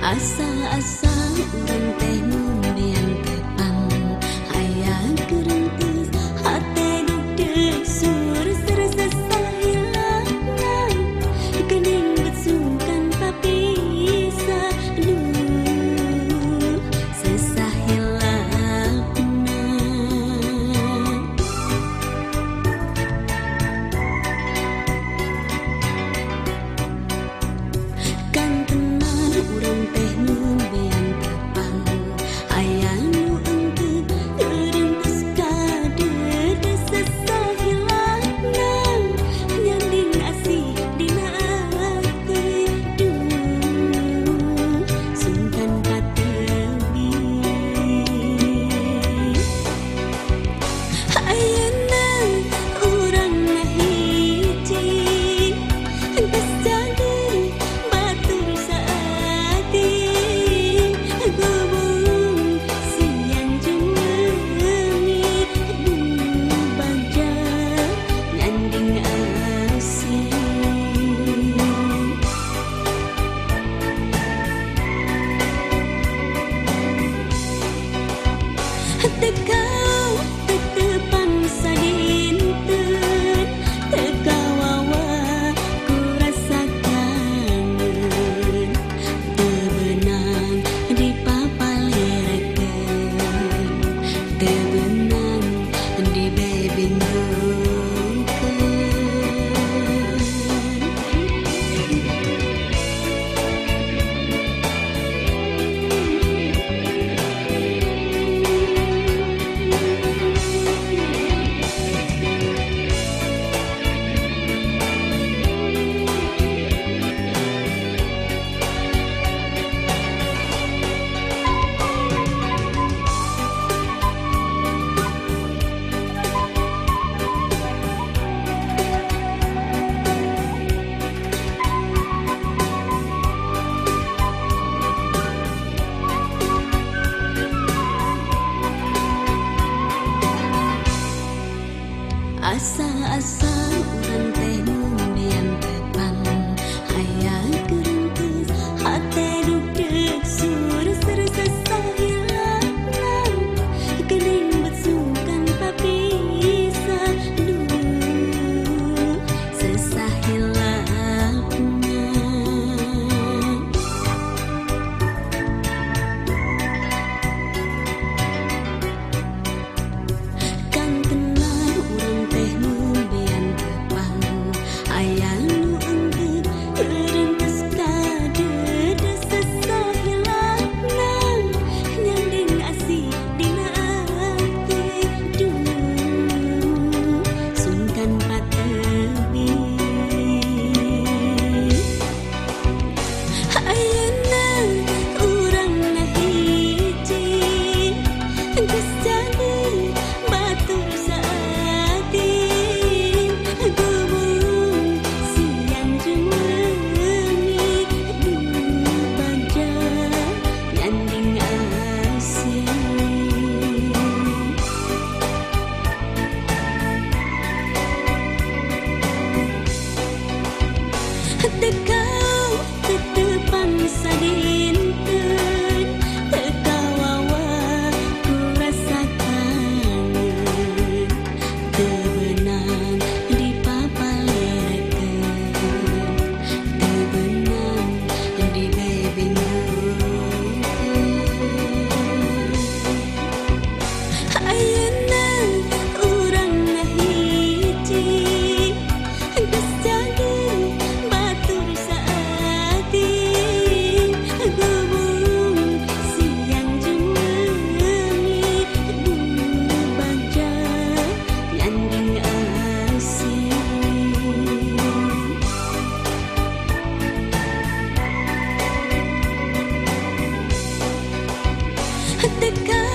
asa-asa dan temu yang tepang ayah kerenti hati duduk 끝까지